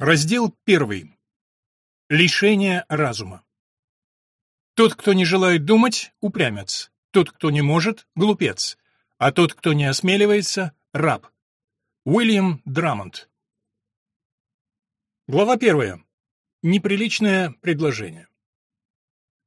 Раздел 1. Лишение разума. Тот, кто не желает думать, упрямец. Тот, кто не может, глупец. А тот, кто не осмеливается, раб. Уильям Драмонт. Глава 1. Неприличное предложение.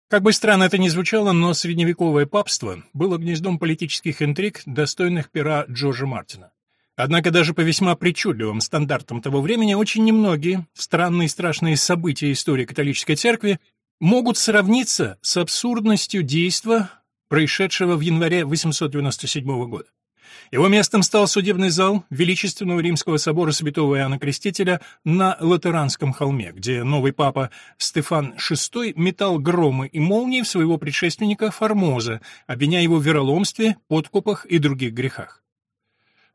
Как бы странно это ни звучало, но средневековое папство было гнездом политических интриг, достойных пера Джорджа Мартина. Однако даже по весьма причудливым стандартам того времени очень немногие странные и страшные события истории католической церкви могут сравниться с абсурдностью действа, происшедшего в январе 897 года. Его местом стал судебный зал Величественного Римского собора святого Иоанна Крестителя на Латеранском холме, где новый папа Стефан VI метал громы и молнии в своего предшественника Формоза, обвиняя его в вероломстве, подкупах и других грехах.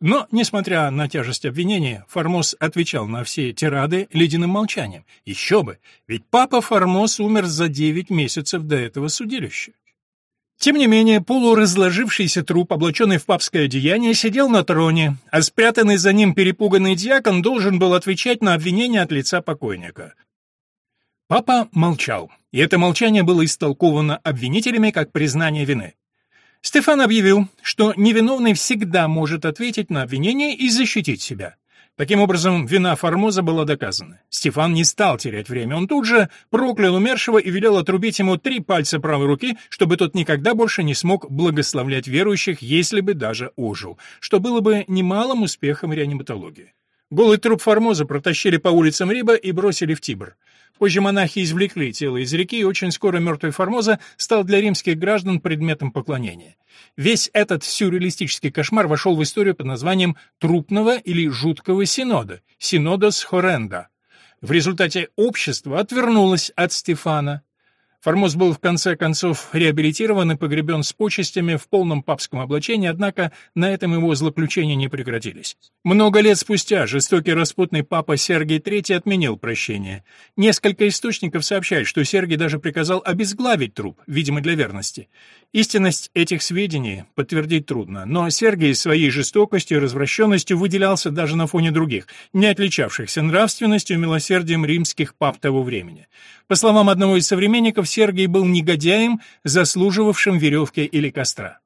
Но, несмотря на тяжесть обвинения, Формоз отвечал на все тирады ледяным молчанием. Еще бы, ведь папа Формоз умер за девять месяцев до этого судилища. Тем не менее, полуразложившийся труп, облаченный в папское одеяние, сидел на троне, а спрятанный за ним перепуганный диакон должен был отвечать на обвинения от лица покойника. Папа молчал, и это молчание было истолковано обвинителями как признание вины. Стефан объявил, что невиновный всегда может ответить на обвинение и защитить себя. Таким образом, вина Формоза была доказана. Стефан не стал терять время. Он тут же проклял умершего и велел отрубить ему три пальца правой руки, чтобы тот никогда больше не смог благословлять верующих, если бы даже ожил, что было бы немалым успехом реаниматологии. Голый труп Формоза протащили по улицам Риба и бросили в Тибр. Позже монахи извлекли тело из реки, и очень скоро мертвый Формоза стал для римских граждан предметом поклонения. Весь этот сюрреалистический кошмар вошел в историю под названием «трупного» или «жуткого синода» — «синодос хоренда». В результате общество отвернулось от Стефана, Формоз был в конце концов реабилитирован и погребен с почестями в полном папском облачении, однако на этом его злоключения не прекратились. Много лет спустя жестокий распутный папа Сергий III отменил прощение. Несколько источников сообщают, что Сергий даже приказал обезглавить труп, видимо, для верности. Истинность этих сведений подтвердить трудно, но Сергий своей жестокостью и развращенностью выделялся даже на фоне других, не отличавшихся нравственностью и милосердием римских пап того времени. По словам одного из современников, Сергий был негодяем, заслуживавшим веревки или костра.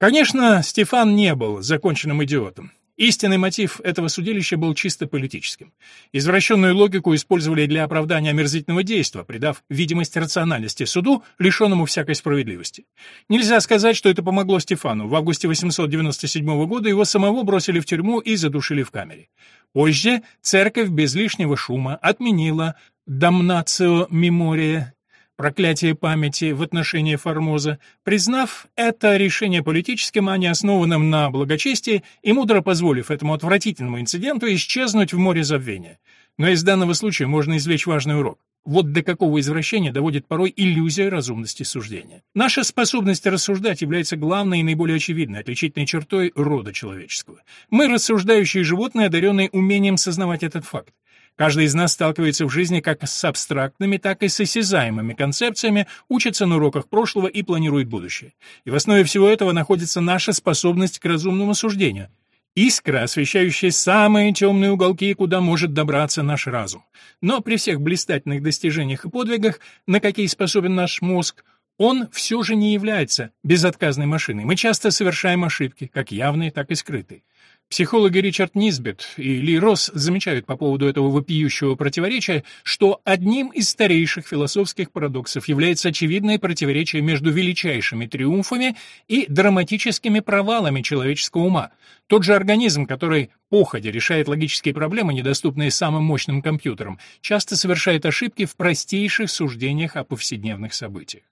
Конечно, Стефан не был законченным идиотом. Истинный мотив этого судилища был чисто политическим. Извращенную логику использовали для оправдания омерзительного действия, придав видимость рациональности суду, лишенному всякой справедливости. Нельзя сказать, что это помогло Стефану. В августе 897 года его самого бросили в тюрьму и задушили в камере. Позже церковь без лишнего шума отменила «дамнацио мемория» проклятие памяти в отношении Формоза, признав это решение политическим, а не основанным на благочестии, и мудро позволив этому отвратительному инциденту исчезнуть в море забвения. Но из данного случая можно извлечь важный урок. Вот до какого извращения доводит порой иллюзия разумности суждения. Наша способность рассуждать является главной и наиболее очевидной отличительной чертой рода человеческого. Мы рассуждающие животные, одаренные умением сознавать этот факт. Каждый из нас сталкивается в жизни как с абстрактными, так и с осязаемыми концепциями, учится на уроках прошлого и планирует будущее. И в основе всего этого находится наша способность к разумному суждению. Искра, освещающая самые темные уголки, куда может добраться наш разум. Но при всех блистательных достижениях и подвигах, на какие способен наш мозг, он все же не является безотказной машиной. Мы часто совершаем ошибки, как явные, так и скрытые. Психологи Ричард Низбет и Ли Росс замечают по поводу этого вопиющего противоречия, что одним из старейших философских парадоксов является очевидное противоречие между величайшими триумфами и драматическими провалами человеческого ума. Тот же организм, который походя решает логические проблемы, недоступные самым мощным компьютерам, часто совершает ошибки в простейших суждениях о повседневных событиях.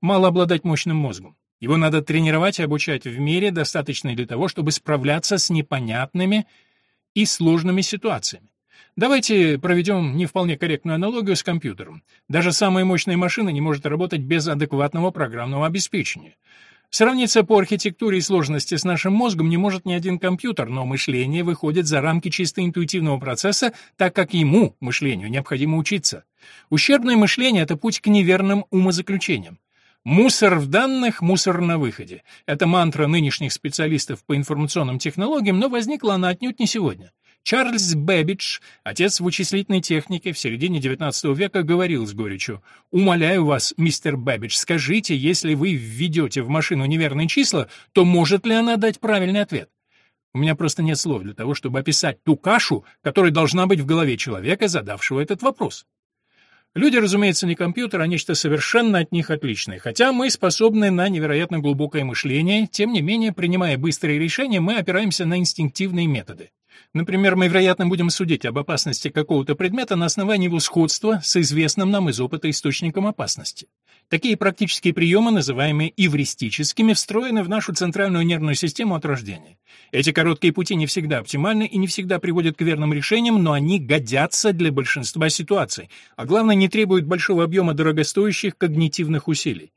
Мало обладать мощным мозгом. Его надо тренировать и обучать в мере, достаточной для того, чтобы справляться с непонятными и сложными ситуациями. Давайте проведем не вполне корректную аналогию с компьютером. Даже самая мощная машина не может работать без адекватного программного обеспечения. Сравниться по архитектуре и сложности с нашим мозгом не может ни один компьютер, но мышление выходит за рамки чисто интуитивного процесса, так как ему, мышлению, необходимо учиться. Ущербное мышление — это путь к неверным умозаключениям. Мусор в данных, мусор на выходе. Это мантра нынешних специалистов по информационным технологиям, но возникла она отнюдь не сегодня. Чарльз Бэббидж, отец вычислительной техники в середине XIX века, говорил с горечью, «Умоляю вас, мистер Бэббидж, скажите, если вы введете в машину неверные числа, то может ли она дать правильный ответ?» У меня просто нет слов для того, чтобы описать ту кашу, которая должна быть в голове человека, задавшего этот вопрос. Люди, разумеется, не компьютер, а нечто совершенно от них отличное. Хотя мы способны на невероятно глубокое мышление, тем не менее, принимая быстрые решения, мы опираемся на инстинктивные методы. Например, мы, вероятно, будем судить об опасности какого-то предмета на основании его сходства с известным нам из опыта источником опасности. Такие практические приемы, называемые эвристическими, встроены в нашу центральную нервную систему от рождения. Эти короткие пути не всегда оптимальны и не всегда приводят к верным решениям, но они годятся для большинства ситуаций, а главное, не требуют большого объема дорогостоящих когнитивных усилий.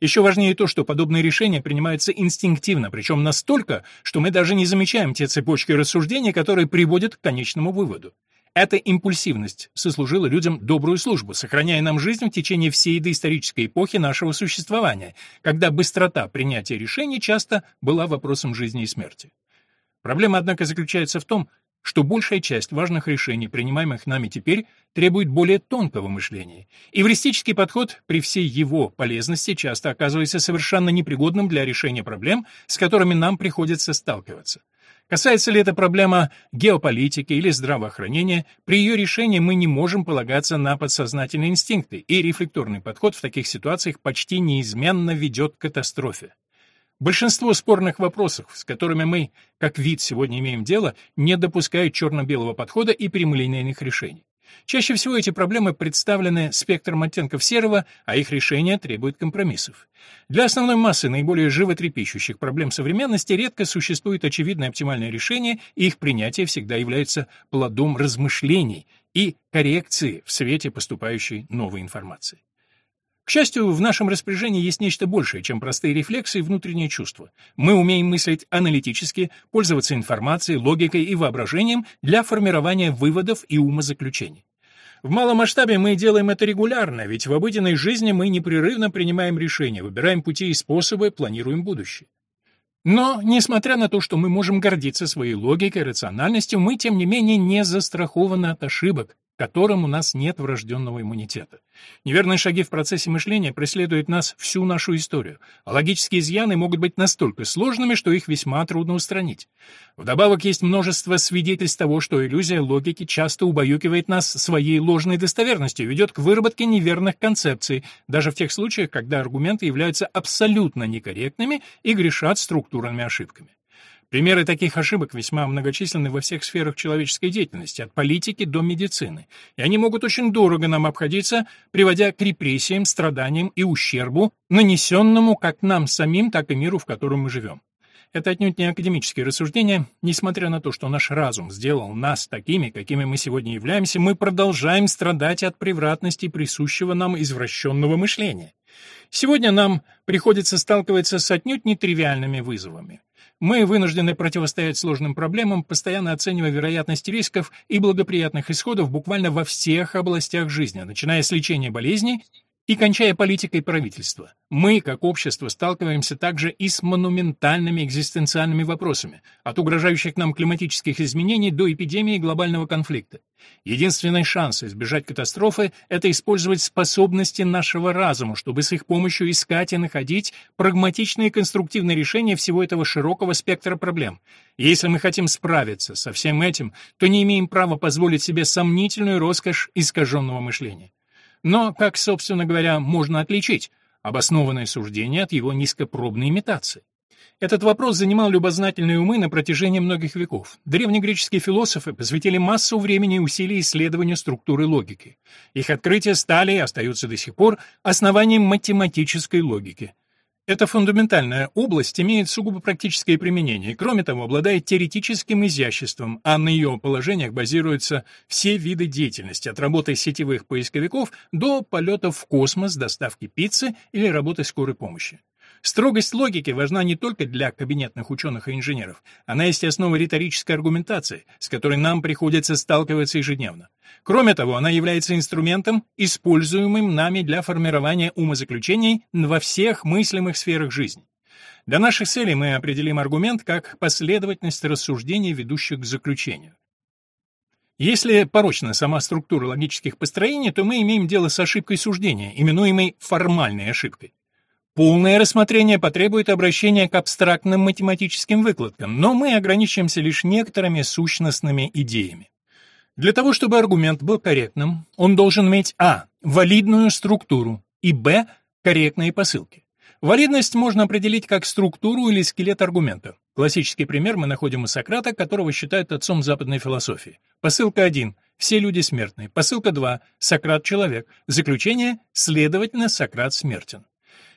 Еще важнее то, что подобные решения принимаются инстинктивно, причем настолько, что мы даже не замечаем те цепочки рассуждений, которые приводят к конечному выводу. Эта импульсивность сослужила людям добрую службу, сохраняя нам жизнь в течение всей доисторической эпохи нашего существования, когда быстрота принятия решений часто была вопросом жизни и смерти. Проблема, однако, заключается в том, что большая часть важных решений, принимаемых нами теперь, требует более тонкого мышления. Эвристический подход при всей его полезности часто оказывается совершенно непригодным для решения проблем, с которыми нам приходится сталкиваться. Касается ли это проблема геополитики или здравоохранения, при ее решении мы не можем полагаться на подсознательные инстинкты, и рефлекторный подход в таких ситуациях почти неизменно ведет к катастрофе. Большинство спорных вопросов, с которыми мы, как вид, сегодня имеем дело, не допускают черно-белого подхода и прямолинейных решений. Чаще всего эти проблемы представлены спектром оттенков серого, а их решение требует компромиссов. Для основной массы наиболее животрепещущих проблем современности редко существует очевидное оптимальное решение, и их принятие всегда является плодом размышлений и коррекции в свете поступающей новой информации. К счастью, в нашем распоряжении есть нечто большее, чем простые рефлексы и внутренние чувства. Мы умеем мыслить аналитически, пользоваться информацией, логикой и воображением для формирования выводов и умозаключений. В малом масштабе мы делаем это регулярно, ведь в обыденной жизни мы непрерывно принимаем решения, выбираем пути и способы, планируем будущее. Но, несмотря на то, что мы можем гордиться своей логикой, рациональностью, мы, тем не менее, не застрахованы от ошибок, которым у нас нет врожденного иммунитета. Неверные шаги в процессе мышления преследуют нас всю нашу историю, а логические изъяны могут быть настолько сложными, что их весьма трудно устранить. Вдобавок есть множество свидетельств того, что иллюзия логики часто убаюкивает нас своей ложной достоверностью, ведет к выработке неверных концепций, даже в тех случаях, когда аргументы являются абсолютно некорректными и грешат структурными ошибками. Примеры таких ошибок весьма многочисленны во всех сферах человеческой деятельности, от политики до медицины, и они могут очень дорого нам обходиться, приводя к репрессиям, страданиям и ущербу, нанесенному как нам самим, так и миру, в котором мы живем. Это отнюдь не академические рассуждения. Несмотря на то, что наш разум сделал нас такими, какими мы сегодня являемся, мы продолжаем страдать от превратности присущего нам извращенного мышления. Сегодня нам приходится сталкиваться с отнюдь нетривиальными вызовами. Мы вынуждены противостоять сложным проблемам, постоянно оценивая вероятность рисков и благоприятных исходов буквально во всех областях жизни, начиная с лечения болезней и кончая политикой правительства, мы, как общество, сталкиваемся также и с монументальными экзистенциальными вопросами, от угрожающих нам климатических изменений до эпидемии глобального конфликта. Единственный шанс избежать катастрофы – это использовать способности нашего разума, чтобы с их помощью искать и находить прагматичные и конструктивные решения всего этого широкого спектра проблем. Если мы хотим справиться со всем этим, то не имеем права позволить себе сомнительную роскошь искаженного мышления. Но, как, собственно говоря, можно отличить обоснованное суждение от его низкопробной имитации? Этот вопрос занимал любознательные умы на протяжении многих веков. Древнегреческие философы посвятили массу времени и усилий исследованию структуры логики. Их открытия стали и остаются до сих пор основанием математической логики. Эта фундаментальная область имеет сугубо практическое применение и, кроме того, обладает теоретическим изяществом, а на ее положениях базируются все виды деятельности, от работы сетевых поисковиков до полетов в космос, доставки пиццы или работы скорой помощи. Строгость логики важна не только для кабинетных ученых и инженеров, она есть основа риторической аргументации, с которой нам приходится сталкиваться ежедневно. Кроме того, она является инструментом, используемым нами для формирования умозаключений во всех мыслимых сферах жизни. Для наших целей мы определим аргумент как последовательность рассуждений, ведущих к заключению. Если порочна сама структура логических построений, то мы имеем дело с ошибкой суждения, именуемой формальной ошибкой. Полное рассмотрение потребует обращения к абстрактным математическим выкладкам, но мы ограничимся лишь некоторыми сущностными идеями. Для того, чтобы аргумент был корректным, он должен иметь а. валидную структуру и б. корректные посылки. Валидность можно определить как структуру или скелет аргумента. Классический пример мы находим у Сократа, которого считают отцом западной философии. Посылка 1. Все люди смертны. Посылка 2. Сократ – человек. Заключение. Следовательно, Сократ смертен.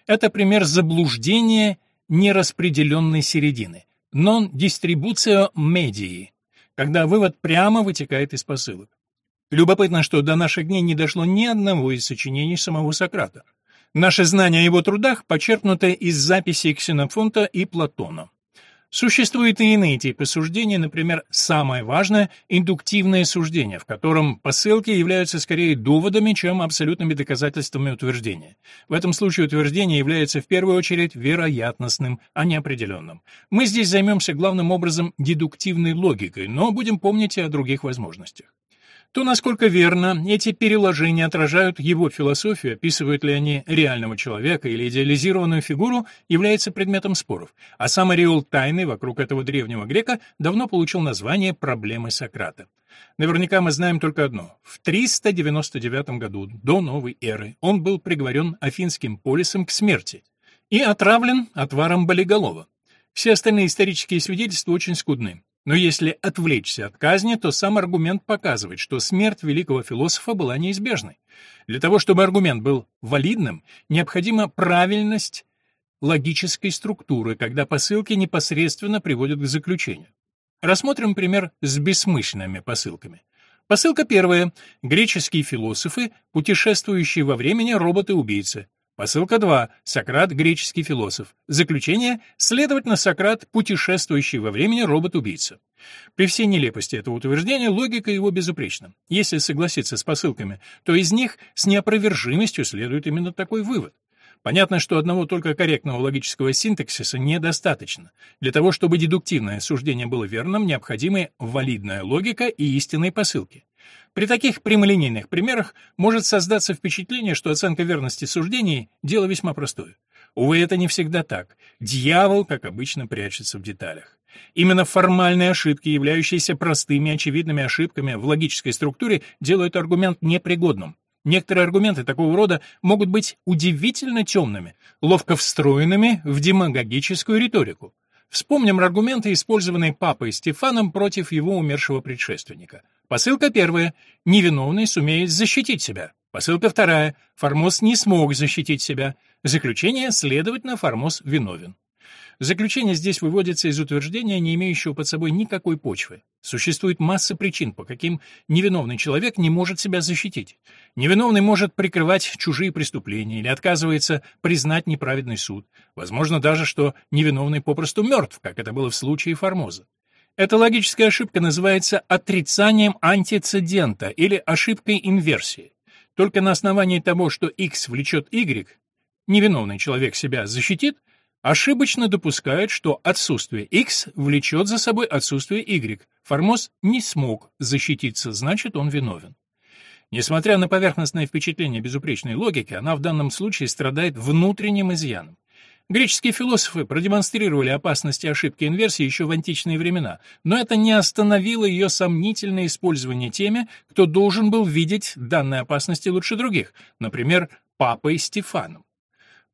Это пример заблуждения нераспределенной середины. Non-distributio medii, когда вывод прямо вытекает из посылок. Любопытно, что до наших дней не дошло ни одного из сочинений самого Сократа. Наши знания о его трудах почерпнуты из записей Ксенофонта и Платона. Существуют и иные типы суждений, например, самое важное – индуктивное суждение, в котором посылки являются скорее доводами, чем абсолютными доказательствами утверждения. В этом случае утверждение является в первую очередь вероятностным, а не определенным. Мы здесь займемся главным образом дедуктивной логикой, но будем помнить и о других возможностях. То, насколько верно эти переложения отражают его философию, описывают ли они реального человека или идеализированную фигуру, является предметом споров, а сам ореол тайны вокруг этого древнего грека давно получил название «проблемы Сократа». Наверняка мы знаем только одно. В 399 году, до новой эры, он был приговорен Афинским полисом к смерти и отравлен отваром болиголова. Все остальные исторические свидетельства очень скудны. Но если отвлечься от казни, то сам аргумент показывает, что смерть великого философа была неизбежной. Для того, чтобы аргумент был валидным, необходима правильность логической структуры, когда посылки непосредственно приводят к заключению. Рассмотрим пример с бессмысленными посылками. Посылка первая. Греческие философы, путешествующие во времени роботы-убийцы. Посылка 2. Сократ – греческий философ. Заключение. Следовательно, Сократ – путешествующий во времени робот-убийца. При всей нелепости этого утверждения логика его безупречна. Если согласиться с посылками, то из них с неопровержимостью следует именно такой вывод. Понятно, что одного только корректного логического синтаксиса недостаточно. Для того, чтобы дедуктивное суждение было верным, необходимы валидная логика и истинные посылки. При таких прямолинейных примерах может создаться впечатление, что оценка верности суждений – дело весьма простое. Увы, это не всегда так. Дьявол, как обычно, прячется в деталях. Именно формальные ошибки, являющиеся простыми очевидными ошибками в логической структуре, делают аргумент непригодным. Некоторые аргументы такого рода могут быть удивительно темными, ловко встроенными в демагогическую риторику. Вспомним аргументы, использованные папой Стефаном против его умершего предшественника. Посылка первая. Невиновный сумеет защитить себя. Посылка вторая. Формоз не смог защитить себя. Заключение, следовательно, Формоз виновен. Заключение здесь выводится из утверждения, не имеющего под собой никакой почвы. Существует масса причин, по каким невиновный человек не может себя защитить. Невиновный может прикрывать чужие преступления или отказывается признать неправедный суд. Возможно даже, что невиновный попросту мертв, как это было в случае Формоза. Эта логическая ошибка называется отрицанием антицидента или ошибкой инверсии. Только на основании того, что x влечет y, невиновный человек себя защитит, ошибочно допускают, что отсутствие X влечет за собой отсутствие Y. Формоз не смог защититься, значит, он виновен. Несмотря на поверхностное впечатление безупречной логики, она в данном случае страдает внутренним изъяном. Греческие философы продемонстрировали опасности ошибки инверсии еще в античные времена, но это не остановило ее сомнительное использование теми, кто должен был видеть данные опасности лучше других, например, папой Стефаном.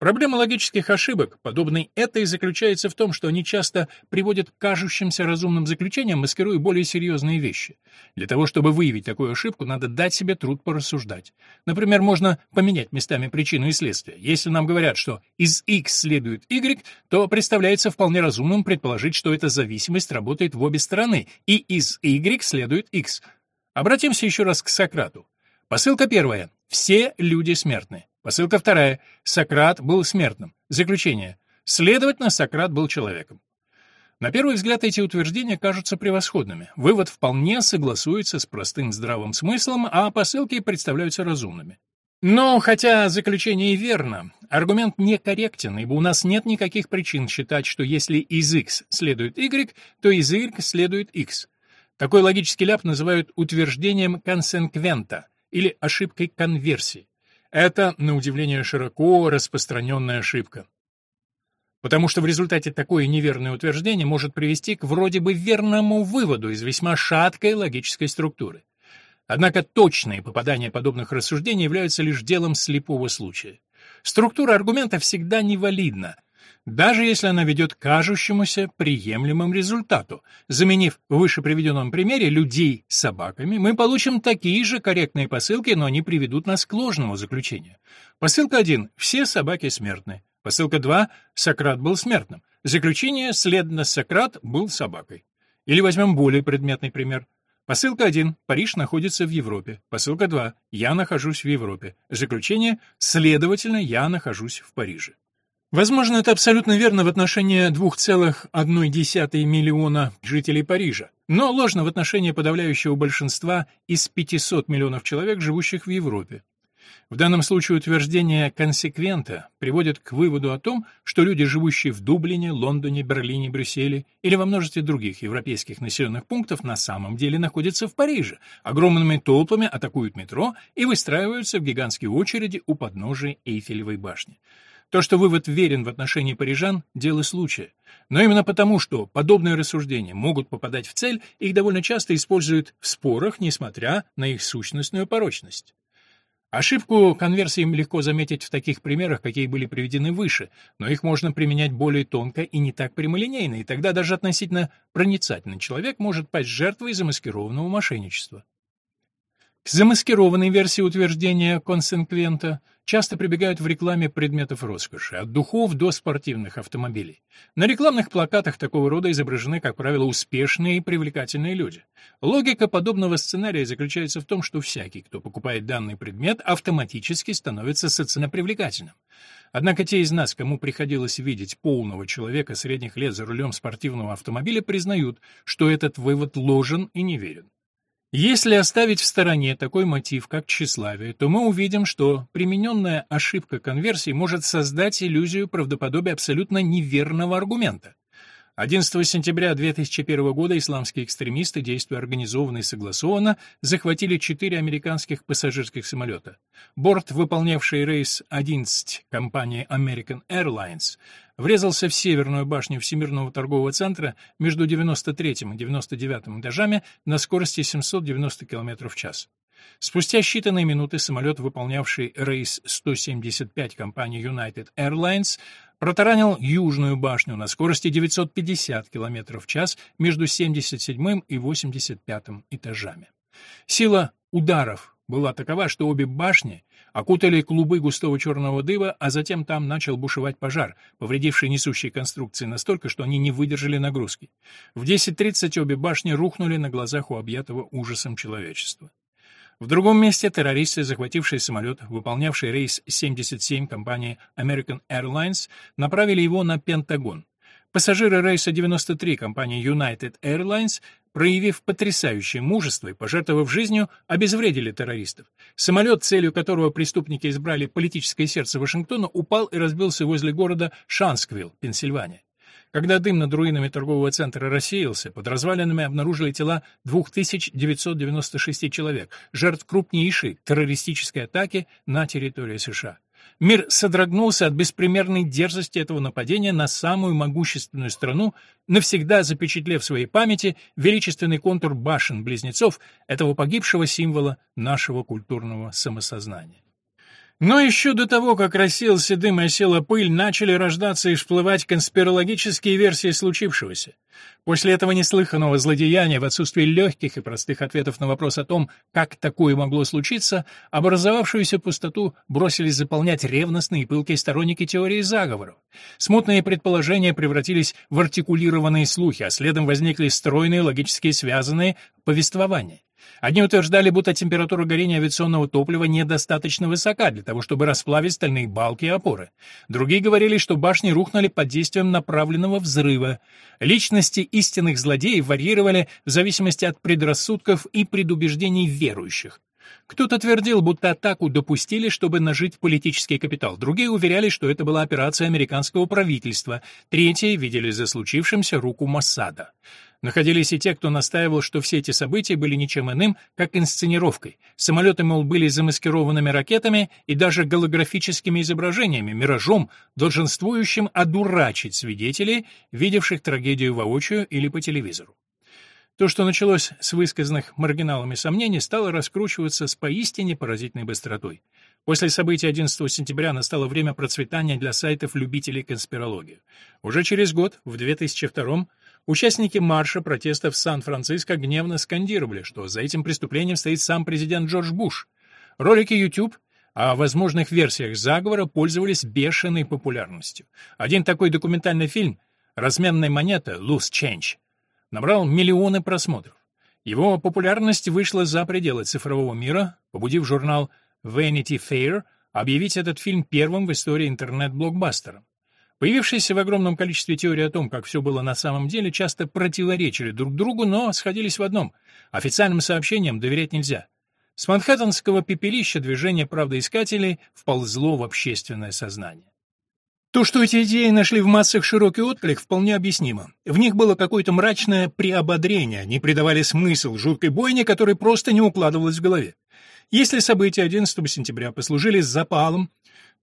Проблема логических ошибок, подобной этой, заключается в том, что они часто приводят к кажущимся разумным заключениям, маскируя более серьезные вещи. Для того, чтобы выявить такую ошибку, надо дать себе труд порассуждать. Например, можно поменять местами причину и следствие. Если нам говорят, что из X следует Y, то представляется вполне разумным предположить, что эта зависимость работает в обе стороны, и из Y следует X. Обратимся еще раз к Сократу. Посылка первая. Все люди смертны. Посылка вторая. Сократ был смертным. Заключение. Следовательно, Сократ был человеком. На первый взгляд эти утверждения кажутся превосходными. Вывод вполне согласуется с простым здравым смыслом, а посылки представляются разумными. Но, хотя заключение и верно, аргумент некорректен, ибо у нас нет никаких причин считать, что если из x следует y, то из y следует x. Такой логический ляп называют утверждением консенквента или ошибкой конверсии. Это, на удивление, широко распространенная ошибка. Потому что в результате такое неверное утверждение может привести к вроде бы верному выводу из весьма шаткой логической структуры. Однако точные попадания подобных рассуждений являются лишь делом слепого случая. Структура аргумента всегда невалидна, даже если она ведет к кажущемуся приемлемым результату. Заменив в выше приведенном примере людей собаками, мы получим такие же корректные посылки, но они приведут нас к ложному заключению. Посылка 1. Все собаки смертны. Посылка 2. Сократ был смертным. Заключение, следовательно, Сократ был собакой. Или возьмем более предметный пример. Посылка 1. Париж находится в Европе. Посылка 2. Я нахожусь в Европе. Заключение. Следовательно, я нахожусь в Париже. Возможно, это абсолютно верно в отношении 2,1 миллиона жителей Парижа, но ложно в отношении подавляющего большинства из 500 миллионов человек, живущих в Европе. В данном случае утверждение консеквента приводит к выводу о том, что люди, живущие в Дублине, Лондоне, Берлине, Брюсселе или во множестве других европейских населенных пунктов, на самом деле находятся в Париже, огромными толпами атакуют метро и выстраиваются в гигантские очереди у подножия Эйфелевой башни. То, что вывод верен в отношении парижан – дело случая. Но именно потому, что подобные рассуждения могут попадать в цель, их довольно часто используют в спорах, несмотря на их сущностную порочность. Ошибку конверсии легко заметить в таких примерах, какие были приведены выше, но их можно применять более тонко и не так прямолинейно, и тогда даже относительно проницательный человек может пасть жертвой замаскированного мошенничества. К замаскированной версии утверждения консенквента часто прибегают в рекламе предметов роскоши, от духов до спортивных автомобилей. На рекламных плакатах такого рода изображены, как правило, успешные и привлекательные люди. Логика подобного сценария заключается в том, что всякий, кто покупает данный предмет, автоматически становится социально привлекательным. Однако те из нас, кому приходилось видеть полного человека средних лет за рулем спортивного автомобиля, признают, что этот вывод ложен и неверен. Если оставить в стороне такой мотив, как тщеславие, то мы увидим, что примененная ошибка конверсии может создать иллюзию правдоподобия абсолютно неверного аргумента. 11 сентября 2001 года исламские экстремисты, действуя организованно и согласованно, захватили четыре американских пассажирских самолета. Борт, выполнявший рейс 11 компании American Airlines, врезался в северную башню Всемирного торгового центра между 93 и 99 этажами на скорости 790 км в час. Спустя считанные минуты самолет, выполнявший рейс 175 компании United Airlines, протаранил южную башню на скорости 950 км в час между 77 и 85 этажами. Сила ударов была такова, что обе башни окутали клубы густого черного дыма, а затем там начал бушевать пожар, повредивший несущие конструкции настолько, что они не выдержали нагрузки. В 10.30 обе башни рухнули на глазах у объятого ужасом человечества. В другом месте террористы, захватившие самолет, выполнявший рейс 77 компании American Airlines, направили его на Пентагон. Пассажиры рейса 93 компании United Airlines, проявив потрясающее мужество и пожертвовав жизнью, обезвредили террористов. Самолет, целью которого преступники избрали политическое сердце Вашингтона, упал и разбился возле города Шансквилл, Пенсильвания. Когда дым над руинами торгового центра рассеялся, под развалинами обнаружили тела 2996 человек, жертв крупнейшей террористической атаки на территории США. Мир содрогнулся от беспримерной дерзости этого нападения на самую могущественную страну, навсегда запечатлев в своей памяти величественный контур башен-близнецов, этого погибшего символа нашего культурного самосознания. Но еще до того, как рассеялся дым и осела пыль, начали рождаться и всплывать конспирологические версии случившегося. После этого неслыханного злодеяния, в отсутствии легких и простых ответов на вопрос о том, как такое могло случиться, образовавшуюся пустоту бросились заполнять ревностные и пылкие сторонники теории заговоров. Смутные предположения превратились в артикулированные слухи, а следом возникли стройные, логически связанные повествования. Одни утверждали, будто температура горения авиационного топлива недостаточно высока для того, чтобы расплавить стальные балки и опоры. Другие говорили, что башни рухнули под действием направленного взрыва. Личности истинных злодеев варьировали в зависимости от предрассудков и предубеждений верующих. Кто-то твердил, будто атаку допустили, чтобы нажить политический капитал. Другие уверяли, что это была операция американского правительства. Третьи видели за случившимся руку Моссада. Находились и те, кто настаивал, что все эти события были ничем иным, как инсценировкой. Самолеты, мол, были замаскированными ракетами и даже голографическими изображениями, миражом, долженствующим одурачить свидетелей, видевших трагедию воочию или по телевизору. То, что началось с высказанных маргиналами сомнений, стало раскручиваться с поистине поразительной быстротой. После событий 11 сентября настало время процветания для сайтов любителей конспирологии. Уже через год, в 2002 участники марша протеста в Сан-Франциско гневно скандировали, что за этим преступлением стоит сам президент Джордж Буш. Ролики YouTube о возможных версиях заговора пользовались бешеной популярностью. Один такой документальный фильм «Разменная монета» «Loose Change» набрал миллионы просмотров. Его популярность вышла за пределы цифрового мира, побудив журнал Vanity Fair объявить этот фильм первым в истории интернет-блокбастером. Появившиеся в огромном количестве теории о том, как все было на самом деле, часто противоречили друг другу, но сходились в одном — официальным сообщениям доверять нельзя. С манхэттенского пепелища движение правдоискателей вползло в общественное сознание. То, что эти идеи нашли в массах широкий отклик, вполне объяснимо. В них было какое-то мрачное приободрение, они придавали смысл жуткой бойне, которая просто не укладывалась в голове. Если события 11 сентября послужили запалом,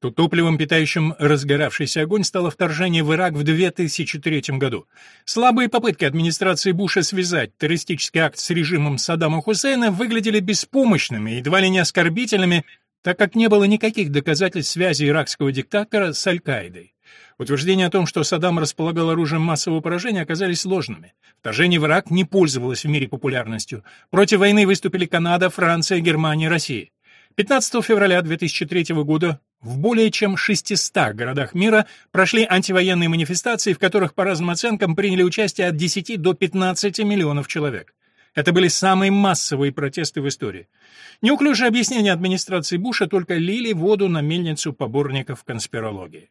то топливом, питающим разгоравшийся огонь, стало вторжение в Ирак в 2003 году. Слабые попытки администрации Буша связать террористический акт с режимом Саддама Хусейна выглядели беспомощными, едва ли не оскорбительными так как не было никаких доказательств связи иракского диктатора с Аль-Каидой. Утверждения о том, что Саддам располагал оружием массового поражения, оказались ложными. Вторжение в Ирак не пользовалось в мире популярностью. Против войны выступили Канада, Франция, Германия Россия. 15 февраля 2003 года в более чем 600 городах мира прошли антивоенные манифестации, в которых, по разным оценкам, приняли участие от 10 до 15 миллионов человек. Это были самые массовые протесты в истории. Неуклюжее объяснение администрации Буша только лили воду на мельницу поборников конспирологии.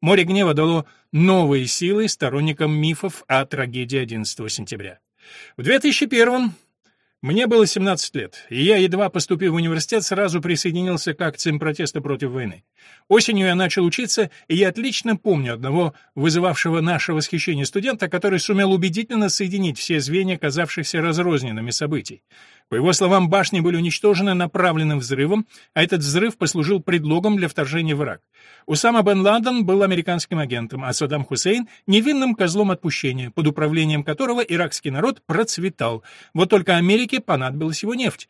Море гнева дало новые силы сторонникам мифов о трагедии 11 сентября. В 2001 мне было 17 лет, и я, едва поступив в университет, сразу присоединился к акциям протеста против войны. Осенью я начал учиться, и я отлично помню одного вызывавшего наше восхищение студента, который сумел убедительно соединить все звенья казавшихся разрозненными событий. По его словам, башни были уничтожены направленным взрывом, а этот взрыв послужил предлогом для вторжения в Ирак. Усама бен Ладен был американским агентом, а Саддам Хусейн — невинным козлом отпущения, под управлением которого иракский народ процветал. Вот только Америке понадобилась его нефть.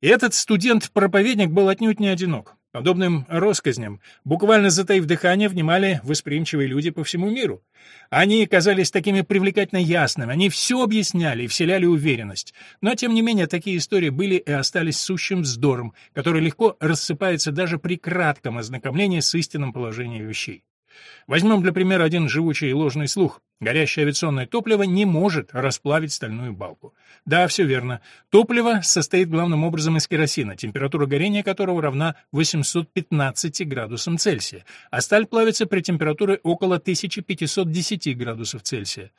И этот студент-проповедник был отнюдь не одинок. Подобным россказням, буквально затаив дыхание, внимали восприимчивые люди по всему миру. Они казались такими привлекательно ясными, они все объясняли и вселяли уверенность. Но, тем не менее, такие истории были и остались сущим вздором, который легко рассыпается даже при кратком ознакомлении с истинным положением вещей. Возьмем для примера один живучий и ложный слух. Горящее авиационное топливо не может расплавить стальную балку. Да, все верно. Топливо состоит главным образом из керосина, температура горения которого равна 815 градусам Цельсия, а сталь плавится при температуре около 1510 градусов Цельсия.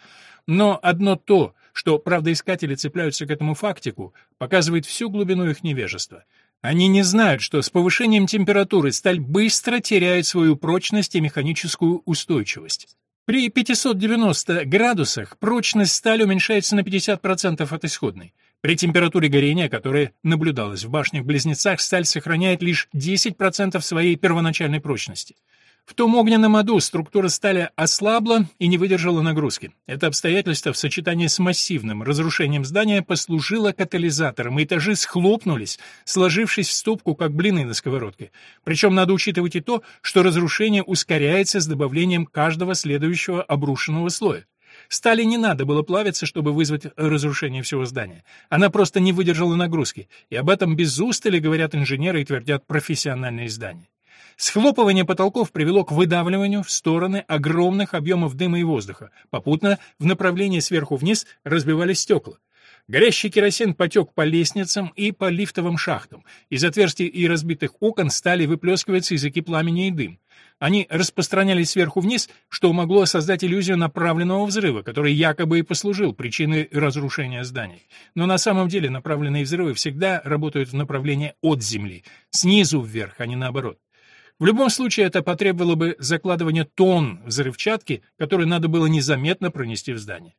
Но одно то, что правдоискатели цепляются к этому фактику, показывает всю глубину их невежества. Они не знают, что с повышением температуры сталь быстро теряет свою прочность и механическую устойчивость. При 590 градусах прочность стали уменьшается на 50% от исходной. При температуре горения, которая наблюдалась в башнях-близнецах, сталь сохраняет лишь 10% своей первоначальной прочности. В том огненном аду структура стали ослабла и не выдержала нагрузки. Это обстоятельство в сочетании с массивным разрушением здания послужило катализатором, и этажи схлопнулись, сложившись в стопку, как блины на сковородке. Причем надо учитывать и то, что разрушение ускоряется с добавлением каждого следующего обрушенного слоя. Стали не надо было плавиться, чтобы вызвать разрушение всего здания. Она просто не выдержала нагрузки, и об этом без устали говорят инженеры и твердят профессиональные здания. Схлопывание потолков привело к выдавливанию в стороны огромных объемов дыма и воздуха. Попутно в направлении сверху вниз разбивались стекла. Горящий керосин потек по лестницам и по лифтовым шахтам. Из отверстий и разбитых окон стали выплескиваться языки пламени и дым. Они распространялись сверху вниз, что могло создать иллюзию направленного взрыва, который якобы и послужил причиной разрушения зданий. Но на самом деле направленные взрывы всегда работают в направлении от земли, снизу вверх, а не наоборот. В любом случае это потребовало бы закладывания тонн взрывчатки, которые надо было незаметно пронести в здание.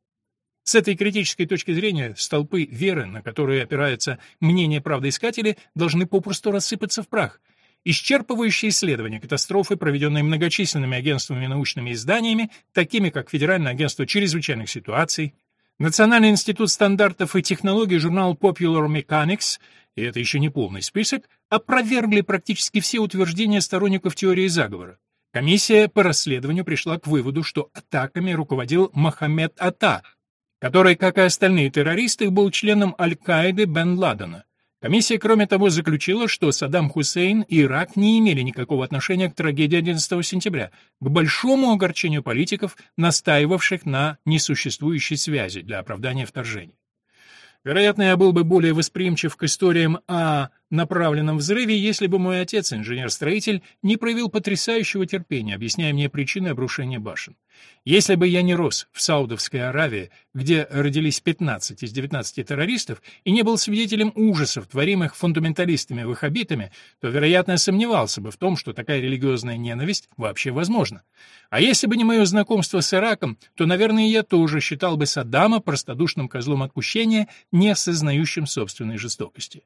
С этой критической точки зрения столпы веры, на которые опирается мнение правдоискателей, должны попросту рассыпаться в прах. Исчерпывающие исследования катастрофы, проведенные многочисленными агентствами и научными изданиями, такими как Федеральное агентство чрезвычайных ситуаций, Национальный институт стандартов и технологий, журнал Popular Mechanics, и это еще не полный список, опровергли практически все утверждения сторонников теории заговора. Комиссия по расследованию пришла к выводу, что атаками руководил Мохаммед Ата, который, как и остальные террористы, был членом Аль-Каиды Бен Ладена. Комиссия, кроме того, заключила, что Саддам Хусейн и Ирак не имели никакого отношения к трагедии 11 сентября, к большому огорчению политиков, настаивавших на несуществующей связи для оправдания вторжения. Вероятно, я был бы более восприимчив к историям о направленном взрыве, если бы мой отец, инженер-строитель, не проявил потрясающего терпения, объясняя мне причины обрушения башен. Если бы я не рос в Саудовской Аравии, где родились 15 из 19 террористов, и не был свидетелем ужасов, творимых фундаменталистами-ваххабитами, то, вероятно, сомневался бы в том, что такая религиозная ненависть вообще возможна. А если бы не мое знакомство с Ираком, то, наверное, я тоже считал бы Саддама простодушным козлом отпущения, не осознающим собственной жестокости.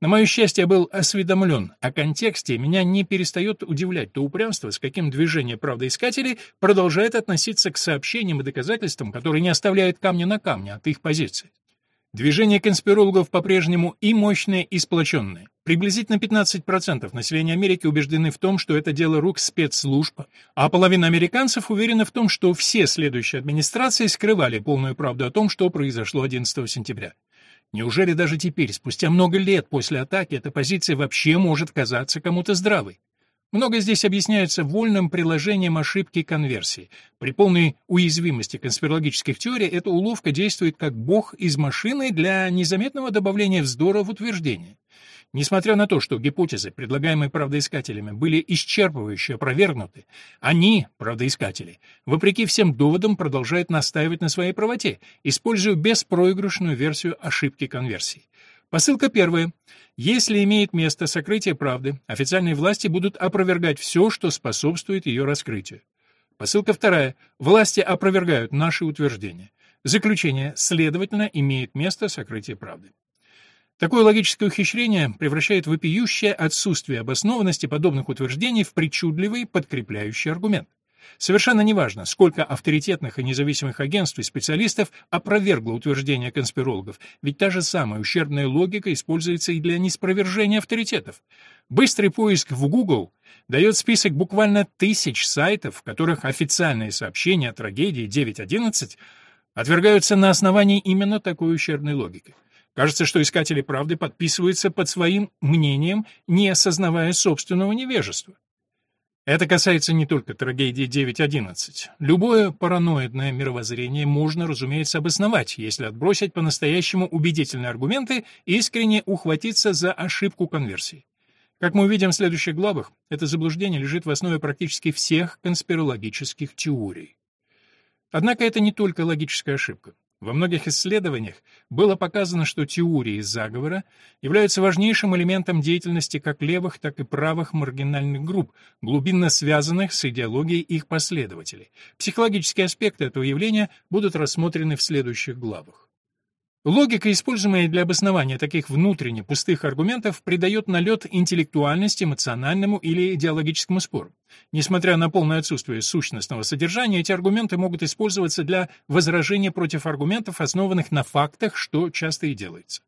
На мое счастье, я был осведомлен о контексте, меня не перестает удивлять то упрямство, с каким движение правдоискателей продолжает относиться к сообщениям и доказательствам, которые не оставляют камня на камне от их позиции. Движение конспирологов по-прежнему и мощное, и сплоченное. Приблизительно 15% населения Америки убеждены в том, что это дело рук спецслужб, а половина американцев уверена в том, что все следующие администрации скрывали полную правду о том, что произошло 11 сентября. Неужели даже теперь, спустя много лет после атаки, эта позиция вообще может казаться кому-то здравой? Много здесь объясняется вольным приложением ошибки конверсии. При полной уязвимости конспирологических теорий эта уловка действует как бог из машины для незаметного добавления вздора в утверждение. Несмотря на то, что гипотезы, предлагаемые правдоискателями, были исчерпывающе опровергнуты, они, правдоискатели, вопреки всем доводам продолжают настаивать на своей правоте, используя беспроигрышную версию ошибки конверсии. Посылка первая. Если имеет место сокрытие правды, официальные власти будут опровергать все, что способствует ее раскрытию. Посылка вторая. Власти опровергают наши утверждения. Заключение, следовательно, имеет место сокрытие правды. Такое логическое ухищрение превращает вопиющее отсутствие обоснованности подобных утверждений в причудливый подкрепляющий аргумент. Совершенно неважно, сколько авторитетных и независимых агентств и специалистов опровергло утверждения конспирологов, ведь та же самая ущербная логика используется и для неспровержения авторитетов. Быстрый поиск в Google дает список буквально тысяч сайтов, в которых официальные сообщения о трагедии 9.11 отвергаются на основании именно такой ущербной логики. Кажется, что искатели правды подписываются под своим мнением, не осознавая собственного невежества. Это касается не только трагедии 9.11. Любое параноидное мировоззрение можно, разумеется, обосновать, если отбросить по-настоящему убедительные аргументы и искренне ухватиться за ошибку конверсии. Как мы увидим в следующих главах, это заблуждение лежит в основе практически всех конспирологических теорий. Однако это не только логическая ошибка. Во многих исследованиях было показано, что теории заговора являются важнейшим элементом деятельности как левых, так и правых маргинальных групп, глубинно связанных с идеологией их последователей. Психологические аспекты этого явления будут рассмотрены в следующих главах. Логика, используемая для обоснования таких внутренне пустых аргументов, придает налет интеллектуальности, эмоциональному или идеологическому спору. Несмотря на полное отсутствие сущностного содержания, эти аргументы могут использоваться для возражения против аргументов, основанных на фактах, что часто и делается.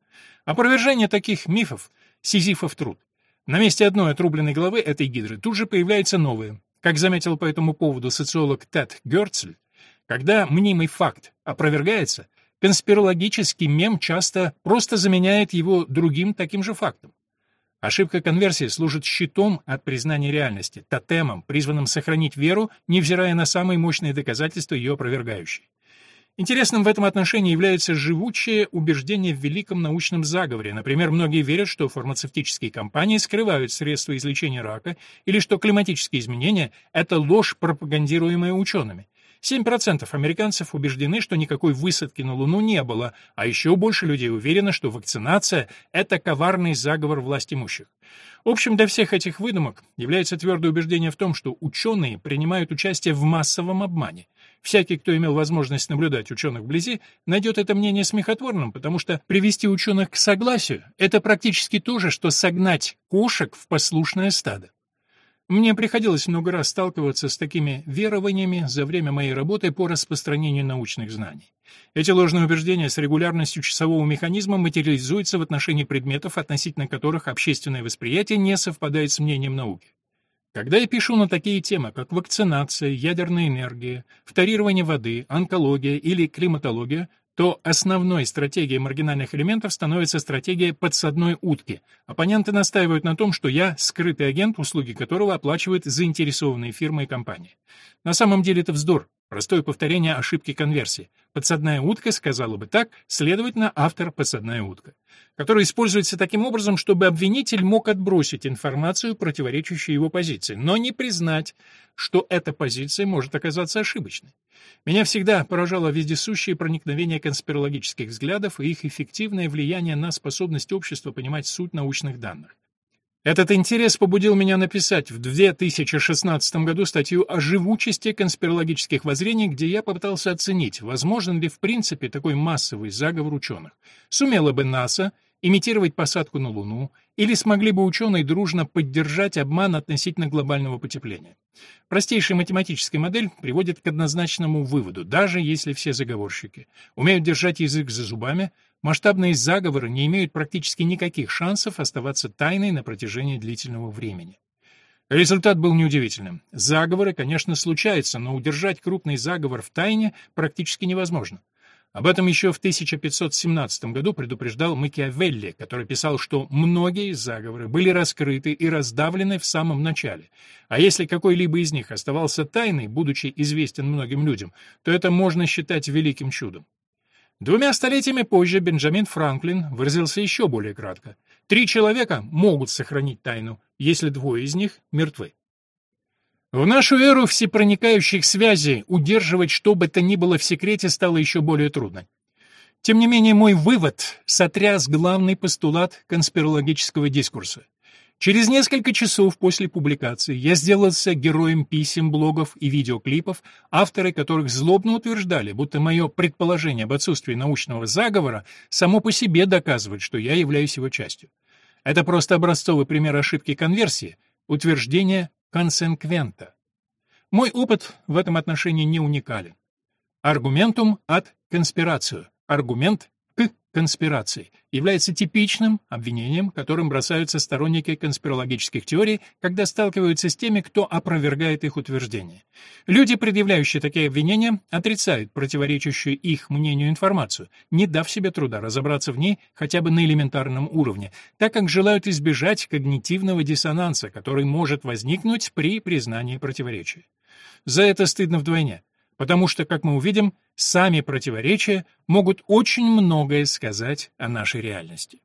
Опровержение таких мифов – сизифов труд. На месте одной отрубленной головы этой гидры тут же появляется новая. Как заметил по этому поводу социолог Тед Герцель, когда мнимый факт опровергается – Конспирологический мем часто просто заменяет его другим таким же фактом. Ошибка конверсии служит щитом от признания реальности, тотемом, призванным сохранить веру, невзирая на самые мощные доказательства ее опровергающие. Интересным в этом отношении является живучее убеждение в великом научном заговоре. Например, многие верят, что фармацевтические компании скрывают средства излечения рака или что климатические изменения — это ложь, пропагандируемая учеными. 7% американцев убеждены, что никакой высадки на Луну не было, а еще больше людей уверены, что вакцинация — это коварный заговор власть имущих. Общим для всех этих выдумок является твердое убеждение в том, что ученые принимают участие в массовом обмане. Всякий, кто имел возможность наблюдать ученых вблизи, найдет это мнение смехотворным, потому что привести ученых к согласию — это практически то же, что согнать кошек в послушное стадо. Мне приходилось много раз сталкиваться с такими верованиями за время моей работы по распространению научных знаний. Эти ложные убеждения с регулярностью часового механизма материализуются в отношении предметов, относительно которых общественное восприятие не совпадает с мнением науки. Когда я пишу на такие темы, как вакцинация, ядерная энергия, вторирование воды, онкология или климатология, то основной стратегией маргинальных элементов становится стратегия подсадной утки. Оппоненты настаивают на том, что я скрытый агент, услуги которого оплачивают заинтересованные фирмы и компании. На самом деле это вздор. Простое повторение ошибки конверсии. Подсадная утка сказала бы так, следовательно, автор подсадная утка, которая используется таким образом, чтобы обвинитель мог отбросить информацию, противоречащую его позиции, но не признать, что эта позиция может оказаться ошибочной. Меня всегда поражало вездесущее проникновение конспирологических взглядов и их эффективное влияние на способность общества понимать суть научных данных. Этот интерес побудил меня написать в 2016 году статью о живучести конспирологических воззрений, где я попытался оценить, возможен ли в принципе такой массовый заговор ученых. Сумела бы НАСА имитировать посадку на Луну, или смогли бы ученые дружно поддержать обман относительно глобального потепления. Простейшая математическая модель приводит к однозначному выводу, даже если все заговорщики умеют держать язык за зубами, масштабные заговоры не имеют практически никаких шансов оставаться тайной на протяжении длительного времени. Результат был неудивительным. Заговоры, конечно, случаются, но удержать крупный заговор в тайне практически невозможно. Об этом еще в 1517 году предупреждал Макиавелли, который писал, что многие заговоры были раскрыты и раздавлены в самом начале, а если какой-либо из них оставался тайной, будучи известен многим людям, то это можно считать великим чудом. Двумя столетиями позже Бенджамин Франклин выразился еще более кратко. Три человека могут сохранить тайну, если двое из них мертвы. В нашу эру всепроникающих связей удерживать что бы то ни было в секрете стало еще более трудно. Тем не менее, мой вывод сотряс главный постулат конспирологического дискурса. Через несколько часов после публикации я сделался героем писем, блогов и видеоклипов, авторы которых злобно утверждали, будто мое предположение об отсутствии научного заговора само по себе доказывает, что я являюсь его частью. Это просто образцовый пример ошибки конверсии, утверждение консенквента. Мой опыт в этом отношении не уникален. Аргументум от конспирацию. Аргумент конспирации является типичным обвинением, которым бросаются сторонники конспирологических теорий, когда сталкиваются с теми, кто опровергает их утверждения. Люди, предъявляющие такие обвинения, отрицают противоречащую их мнению информацию, не дав себе труда разобраться в ней хотя бы на элементарном уровне, так как желают избежать когнитивного диссонанса, который может возникнуть при признании противоречия. За это стыдно вдвойне потому что, как мы увидим, сами противоречия могут очень многое сказать о нашей реальности.